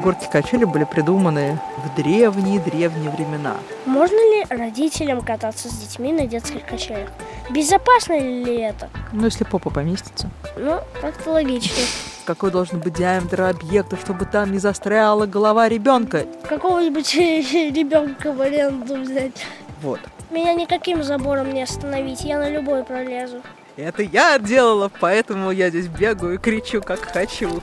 Горки-качели были придуманы в древние-древние времена. Можно ли родителям кататься с детьми на детских качелях? Безопасно ли это? Ну, если попа поместится. Ну, как-то логично. Какой должен быть диаметр объекта, чтобы там не застряла голова ребенка? Какого-нибудь ребенка в аренду взять. Вот. Меня никаким забором не остановить, я на любой пролезу. Это я делала, поэтому я здесь бегаю и кричу, как хочу.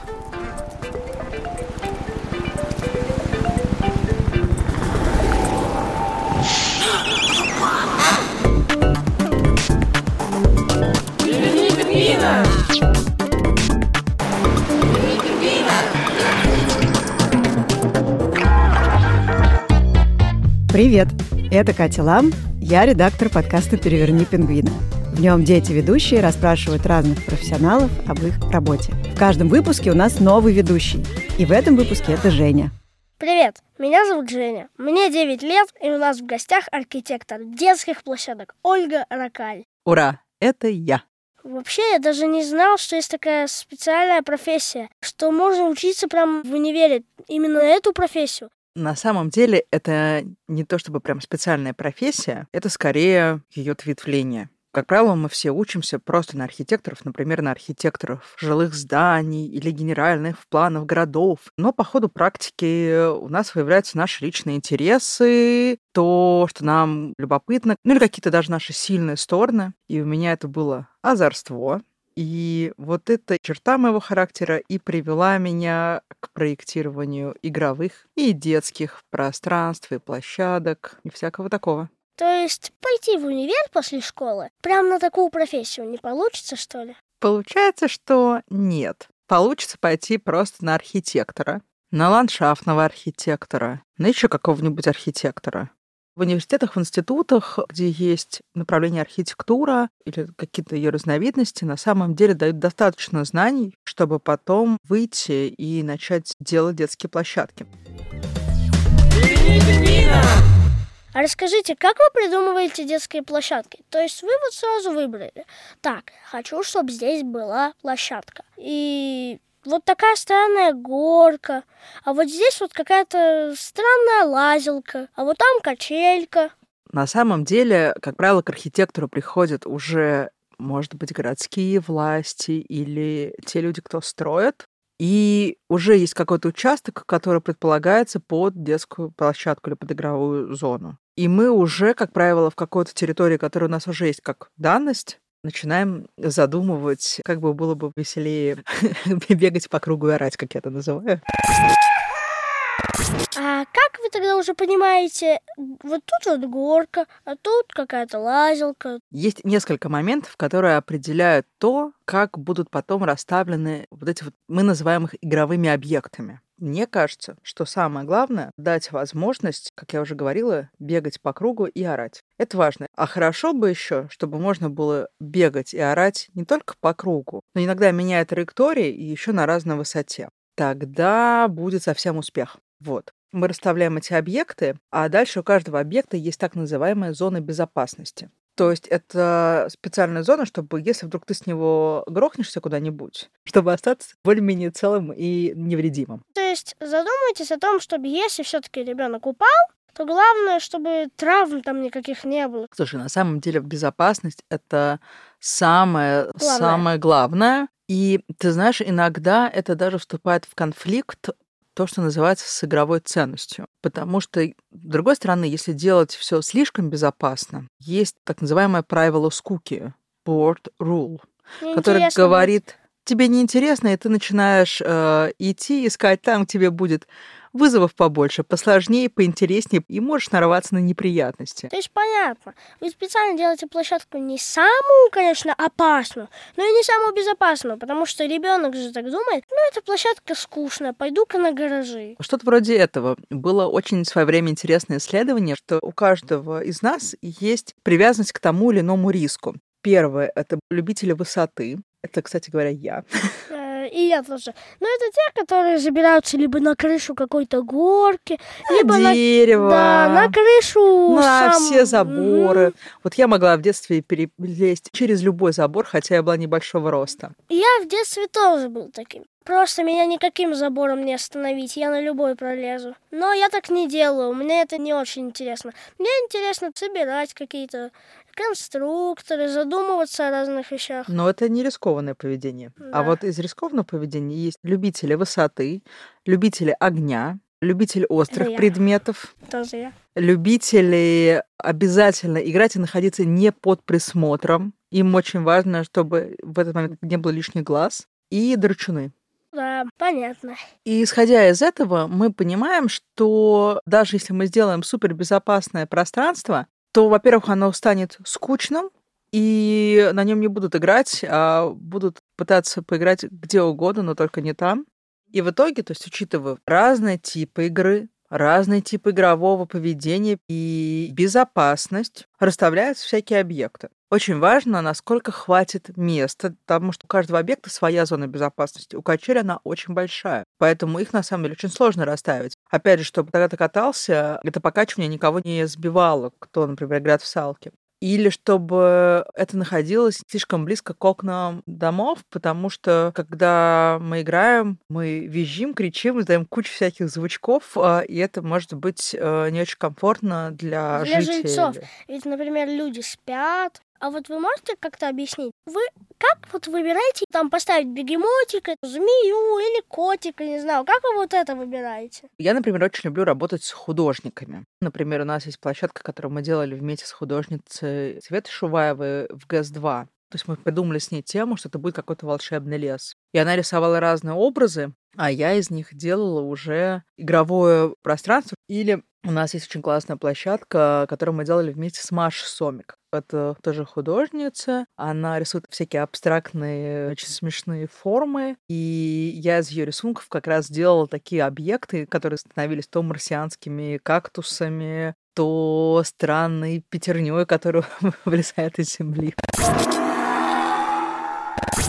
Привет! Это Катя Лам, я редактор подкаста «Переверни пингвина». В нем дети-ведущие расспрашивают разных профессионалов об их работе. В каждом выпуске у нас новый ведущий. И в этом выпуске это Женя. Привет, меня зовут Женя. Мне 9 лет, и у нас в гостях архитектор детских площадок Ольга Ракаль. Ура! Это я. Вообще, я даже не знал, что есть такая специальная профессия, что можно учиться прям в универе именно эту профессию. На самом деле это не то чтобы прям специальная профессия, это скорее ее ответвление. Как правило, мы все учимся просто на архитекторов, например, на архитекторов жилых зданий или генеральных планов городов. Но по ходу практики у нас выявляются наши личные интересы, то, что нам любопытно, ну или какие-то даже наши сильные стороны. И у меня это было озорство, и вот эта черта моего характера и привела меня к проектированию игровых и детских пространств и площадок и всякого такого. То есть пойти в универ после школы прям на такую профессию не получится, что ли? Получается, что нет. Получится пойти просто на архитектора, на ландшафтного архитектора, на еще какого-нибудь архитектора. В университетах, в институтах, где есть направление архитектура или какие-то ее разновидности, на самом деле дают достаточно знаний, чтобы потом выйти и начать делать детские площадки. А расскажите, как вы придумываете детские площадки? То есть вы вот сразу выбрали, так, хочу, чтобы здесь была площадка. И вот такая странная горка, а вот здесь вот какая-то странная лазилка, а вот там качелька. На самом деле, как правило, к архитектору приходят уже, может быть, городские власти или те люди, кто строят, и уже есть какой-то участок, который предполагается под детскую площадку или под игровую зону. И мы уже, как правило, в какой-то территории, которая у нас уже есть как данность, начинаем задумывать, как бы было бы веселее бегать по кругу и орать, как я это называю. А как вы тогда уже понимаете, вот тут вот горка, а тут какая-то лазилка? Есть несколько моментов, которые определяют то, как будут потом расставлены вот эти вот, мы называем их игровыми объектами. Мне кажется, что самое главное — дать возможность, как я уже говорила, бегать по кругу и орать. Это важно. А хорошо бы еще, чтобы можно было бегать и орать не только по кругу, но иногда меняя траектории и еще на разной высоте. Тогда будет совсем успех. Вот. Мы расставляем эти объекты, а дальше у каждого объекта есть так называемая зона безопасности. То есть это специальная зона, чтобы если вдруг ты с него грохнешься куда-нибудь, чтобы остаться более-менее целым и невредимым. То есть задумайтесь о том, чтобы если все-таки ребенок упал, то главное, чтобы травм там никаких не было. Слушай, на самом деле безопасность это самое главное. самое главное. И ты знаешь, иногда это даже вступает в конфликт то, что называется с игровой ценностью. Потому что, с другой стороны, если делать все слишком безопасно, есть так называемое правило скуки, board rule, которое говорит, тебе неинтересно, и ты начинаешь э, идти, искать там, где тебе будет вызовов побольше, посложнее, поинтереснее, и можешь нарваться на неприятности. То есть понятно. Вы специально делаете площадку не самую, конечно, опасную, но и не самую безопасную, потому что ребенок же так думает, ну, эта площадка скучная, пойду-ка на гаражи. Что-то вроде этого. Было очень в свое время интересное исследование, что у каждого из нас есть привязанность к тому или иному риску. Первое — это любители высоты. Это, кстати говоря, я. И я тоже. Но это те, которые забираются либо на крышу какой-то горки, либо на дерево. Да, на крышу. На сам... все заборы. Mm-hmm. Вот я могла в детстве перелезть через любой забор, хотя я была небольшого роста. Я в детстве тоже был таким. Просто меня никаким забором не остановить, я на любой пролезу. Но я так не делаю, мне это не очень интересно. Мне интересно собирать какие-то конструкторы, задумываться о разных вещах. Но это не рискованное поведение. А да. А вот из рискованного поведения есть любители высоты, любители огня, любители острых это предметов. Тоже я. Любители обязательно играть и находиться не под присмотром. Им очень важно, чтобы в этот момент не было лишних глаз. И драчуны. Да, понятно. И исходя из этого, мы понимаем, что даже если мы сделаем супербезопасное пространство, то, во-первых, оно станет скучным, и на нем не будут играть, а будут пытаться поиграть где угодно, но только не там. И в итоге, то есть учитывая разные типы игры, разные типы игрового поведения и безопасность, расставляются всякие объекты. Очень важно, насколько хватит места, потому что у каждого объекта своя зона безопасности. У качели она очень большая, поэтому их на самом деле очень сложно расставить. Опять же, чтобы когда ты катался, это покачивание никого не сбивало, кто, например, играет в салки или чтобы это находилось слишком близко к окнам домов, потому что когда мы играем, мы визжим, кричим, издаем кучу всяких звучков, а, и это может быть э, не очень комфортно для, для жителей. жильцов. Ведь, например, люди спят, а вот вы можете как-то объяснить, вы как вот выбираете там поставить бегемотика, змею или котика, не знаю, как вы вот это выбираете? Я, например, очень люблю работать с художниками. Например, у нас есть площадка, которую мы делали вместе с художницей Светой Шуваевой в ГЭС-2. То есть мы придумали с ней тему, что это будет какой-то волшебный лес. И она рисовала разные образы, а я из них делала уже игровое пространство. Или у нас есть очень классная площадка, которую мы делали вместе с Машей Сомик. Это тоже художница. Она рисует всякие абстрактные, очень смешные формы. И я из ее рисунков как раз делала такие объекты, которые становились то марсианскими кактусами, то странной пятерней, которая вылезает из земли.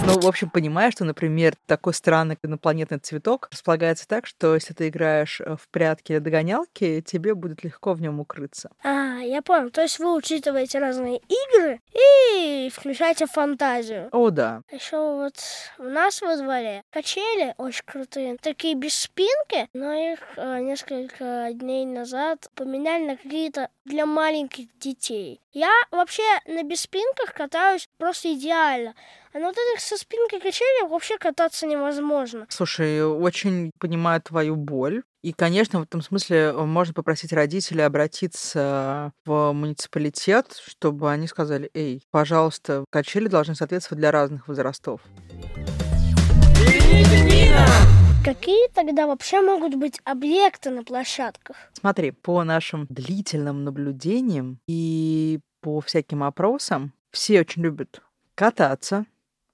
Ну, в общем, понимаешь, что, например, такой странный инопланетный цветок располагается так, что если ты играешь э, в прятки или догонялки, тебе будет легко в нем укрыться. А, я понял. То есть вы учитываете разные игры и включаете фантазию. О, да. Еще вот у нас во дворе качели очень крутые. Такие без спинки, но их э, несколько дней назад поменяли на какие-то для маленьких детей. Я вообще на беспинках катаюсь просто идеально. А на вот этих со спинкой качелях вообще кататься невозможно. Слушай, очень понимаю твою боль. И, конечно, в этом смысле э, можно попросить родителей обратиться в муниципалитет, чтобы они сказали, эй, пожалуйста, качели должны соответствовать для разных возрастов. Какие тогда вообще могут быть объекты на площадках? Смотри, по нашим длительным наблюдениям и по всяким опросам, все очень любят кататься,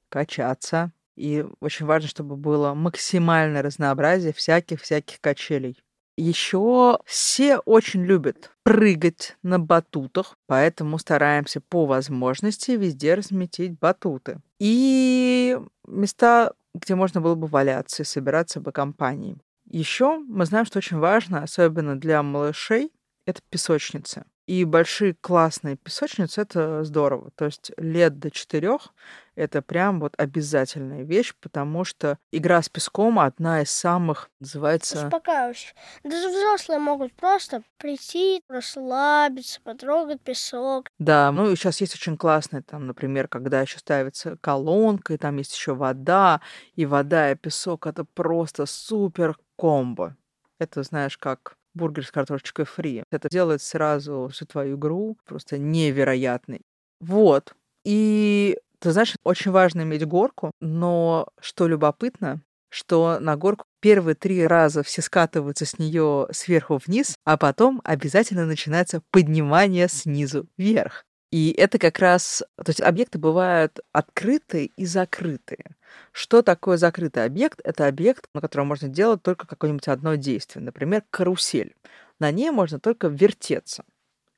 качаться. И очень важно, чтобы было максимальное разнообразие всяких-всяких качелей. Еще все очень любят прыгать на батутах, поэтому стараемся по возможности везде разметить батуты. И места, где можно было бы валяться и собираться бы компанией. Еще мы знаем, что очень важно, особенно для малышей, это песочницы. И большие классные песочницы — это здорово. То есть лет до четырех — это прям вот обязательная вещь, потому что игра с песком одна из самых, называется... Успокаивающих. Даже взрослые могут просто прийти, расслабиться, потрогать песок. Да, ну и сейчас есть очень классные, там, например, когда еще ставится колонка, и там есть еще вода, и вода и песок — это просто супер комбо. Это, знаешь, как бургер с картошечкой фри. Это делает сразу всю твою игру просто невероятной. Вот. И ты знаешь, очень важно иметь горку, но что любопытно, что на горку первые три раза все скатываются с нее сверху вниз, а потом обязательно начинается поднимание снизу вверх. И это как раз... То есть объекты бывают открытые и закрытые. Что такое закрытый объект? Это объект, на котором можно делать только какое-нибудь одно действие. Например, карусель. На ней можно только вертеться.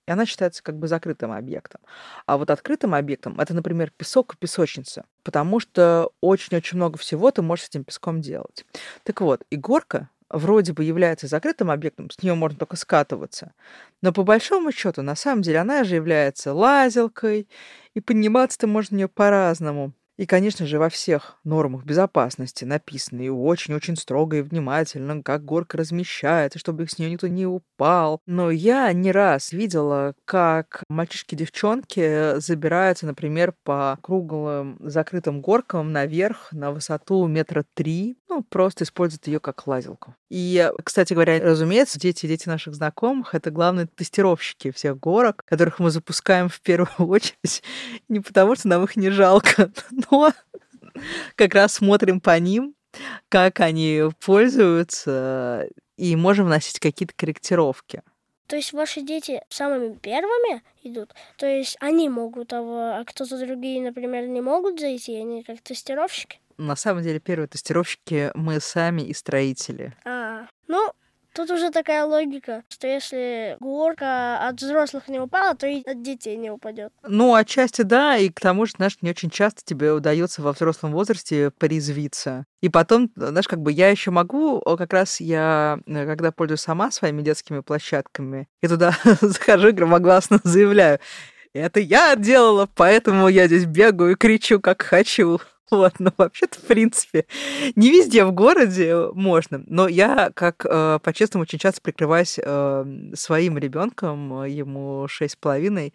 и она считается как бы закрытым объектом. А вот открытым объектом это, например, песок и песочница, потому что очень-очень много всего ты можешь с этим песком делать. Так вот, и горка вроде бы является закрытым объектом, с нее можно только скатываться, но по большому счету, на самом деле, она же является лазилкой, и подниматься-то можно нее по-разному. И, конечно же, во всех нормах безопасности написано и очень-очень строго и внимательно, как горка размещается, чтобы с нее никто не упал. Но я не раз видела, как мальчишки-девчонки забираются, например, по круглым закрытым горкам наверх на высоту метра три, ну, просто используют ее как лазилку. И, кстати говоря, разумеется, дети дети наших знакомых — это главные тестировщики всех горок, которых мы запускаем в первую очередь не потому, что нам их не жалко, но как раз смотрим по ним, как они пользуются, и можем вносить какие-то корректировки. То есть ваши дети самыми первыми идут? То есть они могут, а кто-то другие, например, не могут зайти, они как тестировщики? На самом деле первые тестировщики мы сами и строители. А, ну, Тут уже такая логика, что если горка от взрослых не упала, то и от детей не упадет. Ну, отчасти да, и к тому же, знаешь, не очень часто тебе удается во взрослом возрасте порезвиться. И потом, знаешь, как бы я еще могу, как раз я, э, когда пользуюсь сама своими детскими площадками, я туда захожу и громогласно заявляю, это я делала, поэтому я здесь бегаю и кричу, как хочу. Вот, но вообще-то, в принципе, не везде в городе можно. Но я, как э, по-честному, очень часто прикрываюсь э, своим ребенком, ему шесть с половиной.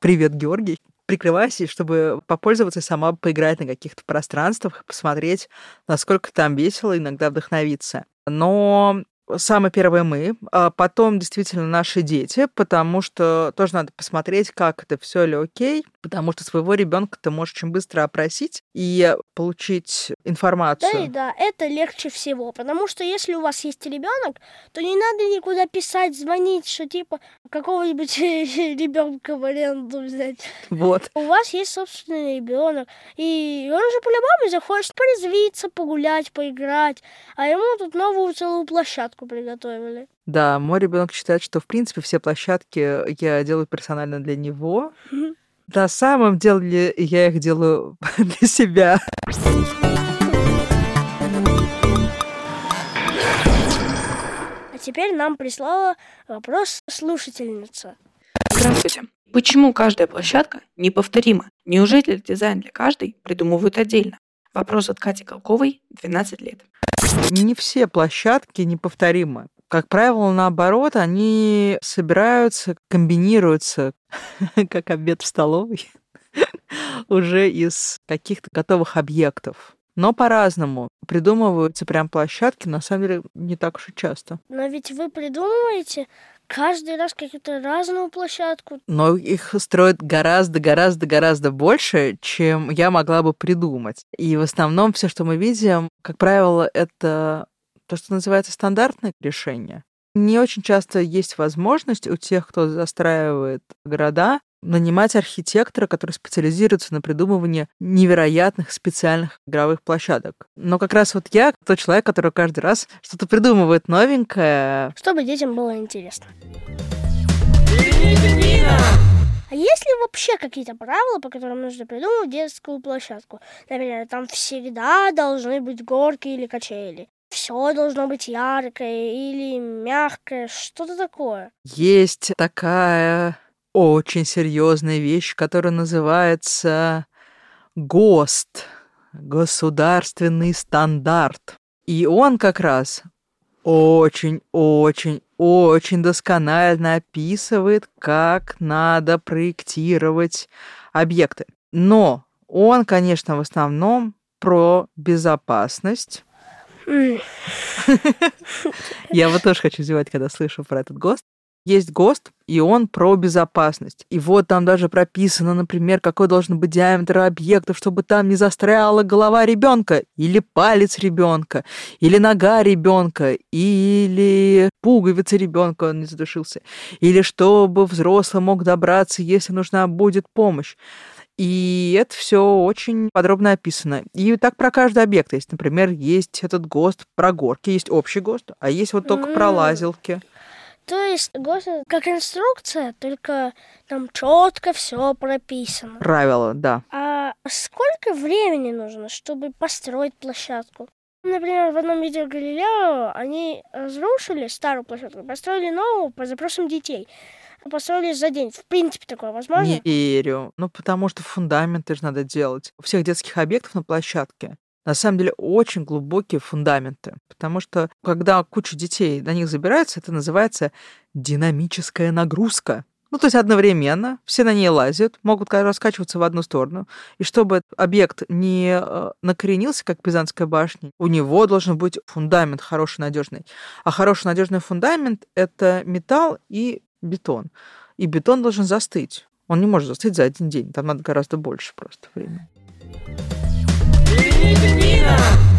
Привет, Георгий прикрываюсь, чтобы попользоваться и сама поиграть на каких-то пространствах, посмотреть, насколько там весело, иногда вдохновиться. Но самое первое мы, а потом действительно наши дети, потому что тоже надо посмотреть, как это все ли окей, потому что своего ребенка ты можешь очень быстро опросить и получить информацию. Да, и да, это легче всего, потому что если у вас есть ребенок, то не надо никуда писать, звонить, что типа какого-нибудь ребенка в аренду взять. Вот. У вас есть собственный ребенок, и он же по-любому захочет порезвиться, погулять, поиграть, а ему тут новую целую площадку приготовили. Да, мой ребенок считает, что в принципе все площадки я делаю персонально для него. На самом деле я их делаю для себя. А теперь нам прислала вопрос слушательница. Здравствуйте. Почему каждая площадка неповторима? Неужели дизайн для каждой придумывают отдельно? Вопрос от Кати Колковой, 12 лет. Не все площадки неповторимы. Как правило, наоборот, они собираются, комбинируются, как обед в столовой, уже из каких-то готовых объектов. Но по-разному. Придумываются прям площадки, на самом деле, не так уж и часто. Но ведь вы придумываете каждый раз какую-то разную площадку. Но их строят гораздо-гораздо-гораздо больше, чем я могла бы придумать. И в основном все, что мы видим, как правило, это то, что называется стандартное решение. Не очень часто есть возможность у тех, кто застраивает города, нанимать архитектора, который специализируется на придумывании невероятных специальных игровых площадок. Но как раз вот я тот человек, который каждый раз что-то придумывает новенькое. Чтобы детям было интересно. А есть ли вообще какие-то правила, по которым нужно придумать детскую площадку? Например, там всегда должны быть горки или качели. Все должно быть яркое или мягкое, что-то такое. Есть такая очень серьезная вещь, которая называется ГОСТ, государственный стандарт. И он как раз очень-очень-очень досконально описывает, как надо проектировать объекты. Но он, конечно, в основном про безопасность. Я вот тоже хочу зевать, когда слышу про этот ГОСТ есть ГОСТ, и он про безопасность. И вот там даже прописано, например, какой должен быть диаметр объектов, чтобы там не застряла голова ребенка, или палец ребенка, или нога ребенка, или пуговица ребенка, он не задушился, или чтобы взрослый мог добраться, если нужна будет помощь. И это все очень подробно описано. И так про каждый объект есть. Например, есть этот ГОСТ про горки, есть общий ГОСТ, а есть вот только про лазилки. То есть ГОСТ как инструкция, только там четко все прописано. Правила, да. А сколько времени нужно, чтобы построить площадку? Например, в одном видео Галилео они разрушили старую площадку, построили новую по запросам детей. Построили за день. В принципе, такое возможно? Не верю. Ну, потому что фундаменты же надо делать. У всех детских объектов на площадке на самом деле очень глубокие фундаменты. Потому что когда куча детей на них забирается, это называется динамическая нагрузка. Ну, то есть одновременно все на ней лазят, могут раскачиваться в одну сторону. И чтобы объект не э, накоренился, как Пизанская башня, у него должен быть фундамент хороший, надежный. А хороший, надежный фундамент — это металл и бетон. И бетон должен застыть. Он не может застыть за один день. Там надо гораздо больше просто времени.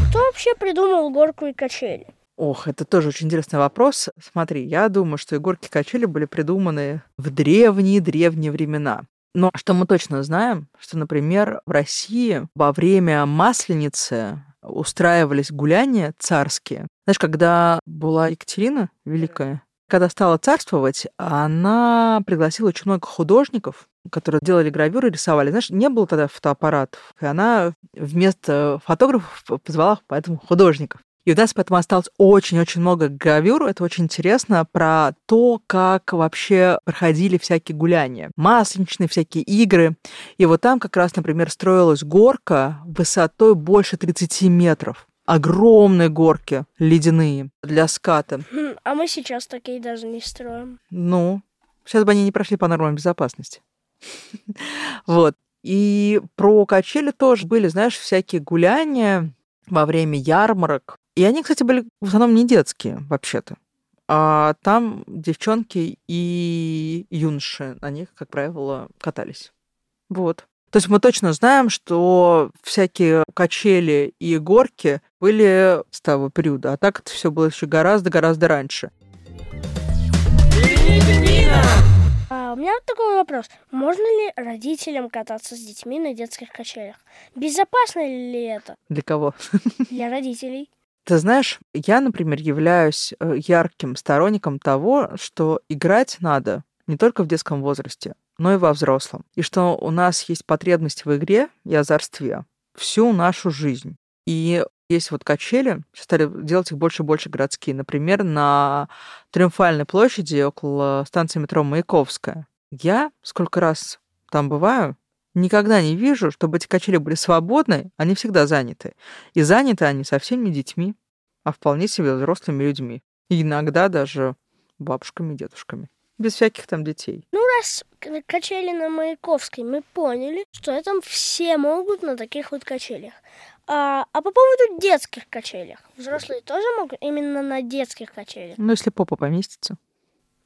Кто вообще придумал горку и качели? Ох, это тоже очень интересный вопрос. Смотри, я думаю, что и горки качели были придуманы в древние-древние времена. Но что мы точно знаем, что, например, в России во время Масленицы устраивались гуляния царские. Знаешь, когда была Екатерина Великая, когда стала царствовать, она пригласила очень много художников, которые делали гравюры, рисовали. Знаешь, не было тогда фотоаппаратов, и она вместо фотографов позвала поэтому художников. И у нас поэтому осталось очень-очень много гравюр. Это очень интересно про то, как вообще проходили всякие гуляния. Масленичные всякие игры. И вот там как раз, например, строилась горка высотой больше 30 метров огромные горки ледяные для ската. Хм, а мы сейчас такие даже не строим. Ну, сейчас бы они не прошли по нормам безопасности. Вот. И про качели тоже были, знаешь, всякие гуляния во время ярмарок. И они, кстати, были в основном не детские, вообще-то. А там девчонки и юноши на них, как правило, катались. Вот. То есть мы точно знаем, что всякие качели и горки были с того периода, а так это все было еще гораздо-гораздо раньше. А у меня вот такой вопрос. Можно ли родителям кататься с детьми на детских качелях? Безопасно ли это? Для кого? Для родителей. Ты знаешь, я, например, являюсь э, ярким сторонником того, что играть надо не только в детском возрасте, но и во взрослом. И что у нас есть потребность в игре и озорстве всю нашу жизнь. И есть вот качели, стали делать их больше и больше городские. Например, на Триумфальной площади около станции метро Маяковская. Я сколько раз там бываю, никогда не вижу, чтобы эти качели были свободны, они всегда заняты. И заняты они совсем не детьми, а вполне себе взрослыми людьми. И иногда даже бабушками дедушками без всяких там детей. Ну, раз качели на Маяковской, мы поняли, что там все могут на таких вот качелях. А, а по поводу детских качелях, взрослые тоже могут именно на детских качелях? Ну, если попа поместится.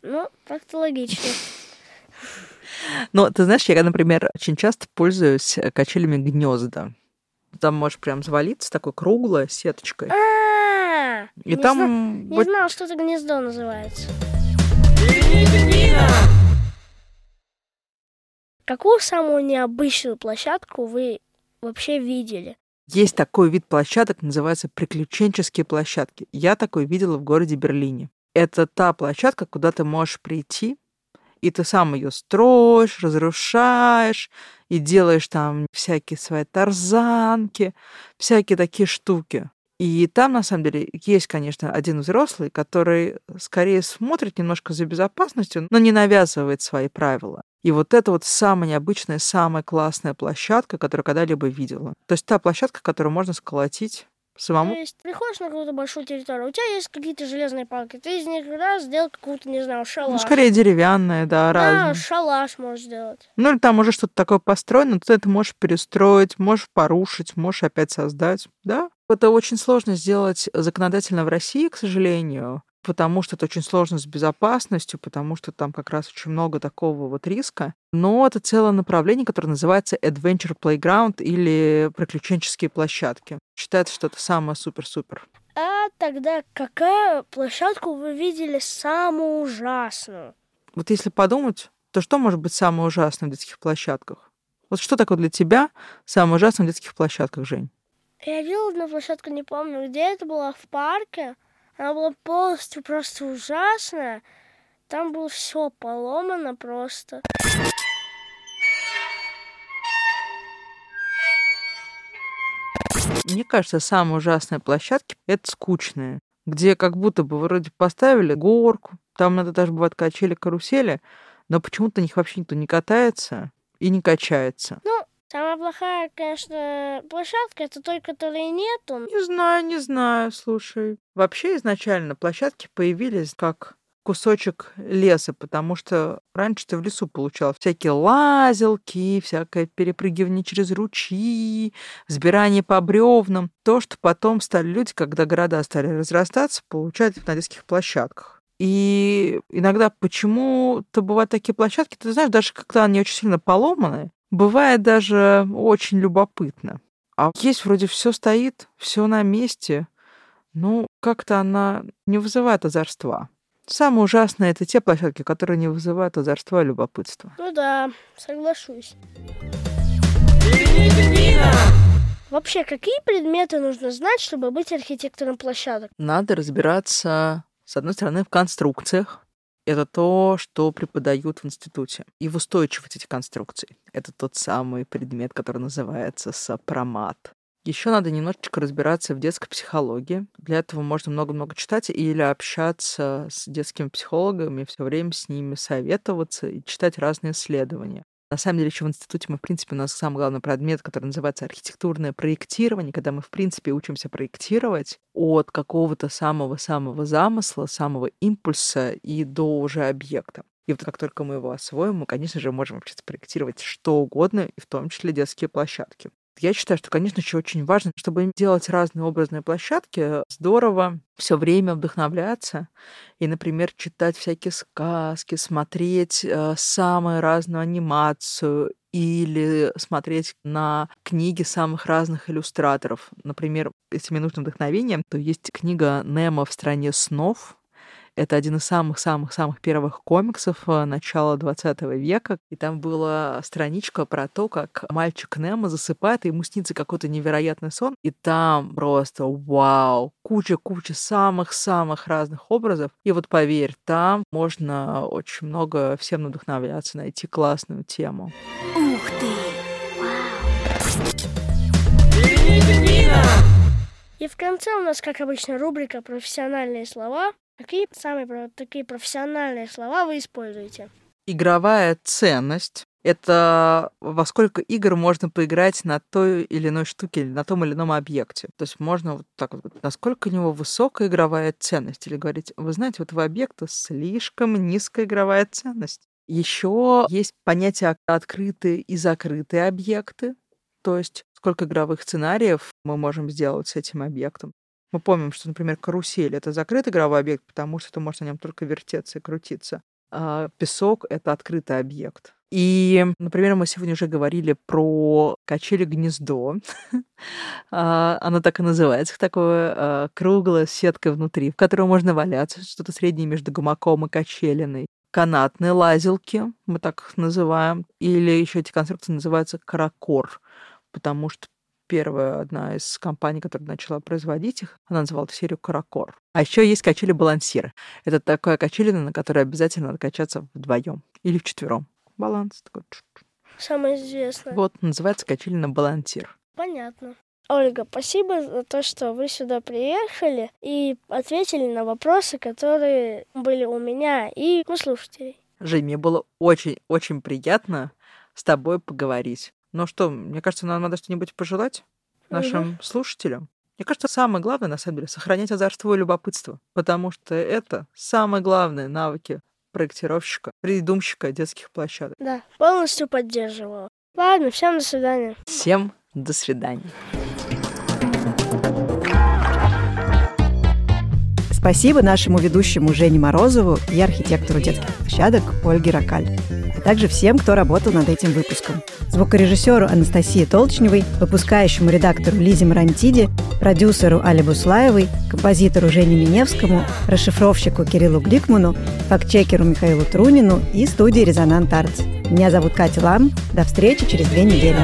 Ну, так-то логично. Но ты знаешь, я, например, очень часто пользуюсь э, качелями гнезда. Там можешь прям завалиться такой круглой сеточкой. А, И там... Не знал, что это гнездо называется. Какую самую необычную площадку вы вообще видели? Есть такой вид площадок, называется приключенческие площадки. Я такой видела в городе Берлине. Это та площадка, куда ты можешь прийти, и ты сам ее строишь, разрушаешь, и делаешь там всякие свои тарзанки, всякие такие штуки. И там, на самом деле, есть, конечно, один взрослый, который скорее смотрит немножко за безопасностью, но не навязывает свои правила. И вот это вот самая необычная, самая классная площадка, которую когда-либо видела. То есть та площадка, которую можно сколотить самому. То есть приходишь на какую-то большую территорию, у тебя есть какие-то железные палки, ты из них раз сделал какую-то, не знаю, шалаш. Ну, скорее деревянная, да, Да, разные. шалаш можешь сделать. Ну, или там уже что-то такое построено, ты это можешь перестроить, можешь порушить, можешь опять создать, да? Это очень сложно сделать законодательно в России, к сожалению, потому что это очень сложно с безопасностью, потому что там как раз очень много такого вот риска. Но это целое направление, которое называется Adventure Playground или приключенческие площадки. Считается, что это самое супер-супер. А тогда какая площадку вы видели самую ужасную? Вот если подумать, то что может быть самое ужасное в детских площадках? Вот что такое для тебя самое ужасное в детских площадках, Жень? Я видела одну площадку, не помню, где это было, в парке. Она была полностью просто ужасная. Там было все поломано просто. Мне кажется, самые ужасные площадки — это скучные, где как будто бы вроде поставили горку, там надо даже бывает качели, карусели, но почему-то на них вообще никто не катается и не качается. Ну, самая плохая, конечно, площадка, это той, которой нету. Не знаю, не знаю, слушай. Вообще изначально площадки появились как кусочек леса, потому что раньше ты в лесу получал всякие лазилки, всякое перепрыгивание через ручьи, сбирание по бревнам. То, что потом стали люди, когда города стали разрастаться, получать на детских площадках. И иногда почему-то бывают такие площадки, ты знаешь, даже когда они очень сильно поломаны, бывает даже очень любопытно. А есть вроде все стоит, все на месте. Ну, как-то она не вызывает озорства. Самое ужасное — это те площадки, которые не вызывают озорства и любопытства. Ну да, соглашусь. Вообще, какие предметы нужно знать, чтобы быть архитектором площадок? Надо разбираться, с одной стороны, в конструкциях. Это то, что преподают в институте. И в устойчивости этих конструкций. Это тот самый предмет, который называется сопромат. Еще надо немножечко разбираться в детской психологии. Для этого можно много-много читать или общаться с детскими психологами, все время с ними советоваться и читать разные исследования. На самом деле, еще в институте мы, в принципе, у нас самый главный предмет, который называется архитектурное проектирование, когда мы, в принципе, учимся проектировать от какого-то самого-самого замысла, самого импульса и до уже объекта. И вот как только мы его освоим, мы, конечно же, можем вообще проектировать что угодно, и в том числе детские площадки. Я считаю, что, конечно же, очень важно, чтобы делать разные образные площадки, здорово все время вдохновляться и, например, читать всякие сказки, смотреть э, самую разную анимацию или смотреть на книги самых разных иллюстраторов. Например, если мне нужно вдохновение, то есть книга Немо в стране снов это один из самых-самых-самых первых комиксов э, начала 20 века. И там была страничка про то, как мальчик Немо засыпает, и ему снится какой-то невероятный сон. И там просто вау, куча-куча самых-самых разных образов. И вот поверь, там можно очень много всем вдохновляться, найти классную тему. Ух ты! И в конце у нас, как обычно, рубрика «Профессиональные слова». Какие самые такие профессиональные слова вы используете? Игровая ценность — это во сколько игр можно поиграть на той или иной штуке, на том или ином объекте. То есть можно вот так вот, насколько у него высокая игровая ценность, или говорить, вы знаете, у этого объекта слишком низкая игровая ценность. Еще есть понятие открытые и закрытые объекты, то есть сколько игровых сценариев мы можем сделать с этим объектом. Мы помним, что, например, карусель — это закрытый игровой объект, потому что ты можешь на нем только вертеться и крутиться. А песок — это открытый объект. И, например, мы сегодня уже говорили про качели гнездо. А, оно так и называется, такое а, круглое с сеткой внутри, в которой можно валяться, что-то среднее между гамаком и качелиной. Канатные лазилки, мы так их называем. Или еще эти конструкции называются каракор, потому что первая одна из компаний, которая начала производить их, она называла эту серию «Каракор». А еще есть качели-балансиры. Это такая качелина, на которой обязательно надо качаться вдвоем или вчетвером. Баланс такой. Самое известное. Вот, называется качелина балансир. Понятно. Ольга, спасибо за то, что вы сюда приехали и ответили на вопросы, которые были у меня и у слушателей. Жень, мне было очень-очень приятно с тобой поговорить. Ну что, мне кажется, нам надо что-нибудь пожелать нашим угу. слушателям. Мне кажется, самое главное, на самом деле, сохранять озорство и любопытство, потому что это самые главные навыки проектировщика, придумщика детских площадок. Да, полностью поддерживаю. Ладно, всем до свидания. Всем до свидания. Спасибо нашему ведущему Жене Морозову и архитектору детских площадок Ольге Ракаль, также всем, кто работал над этим выпуском. Звукорежиссеру Анастасии Толчневой, выпускающему редактору Лизе Марантиди, продюсеру Али Буслаевой, композитору Жене Миневскому, расшифровщику Кириллу Гликману, фактчекеру Михаилу Трунину и студии «Резонант Артс». Меня зовут Катя Лам. До встречи через две недели.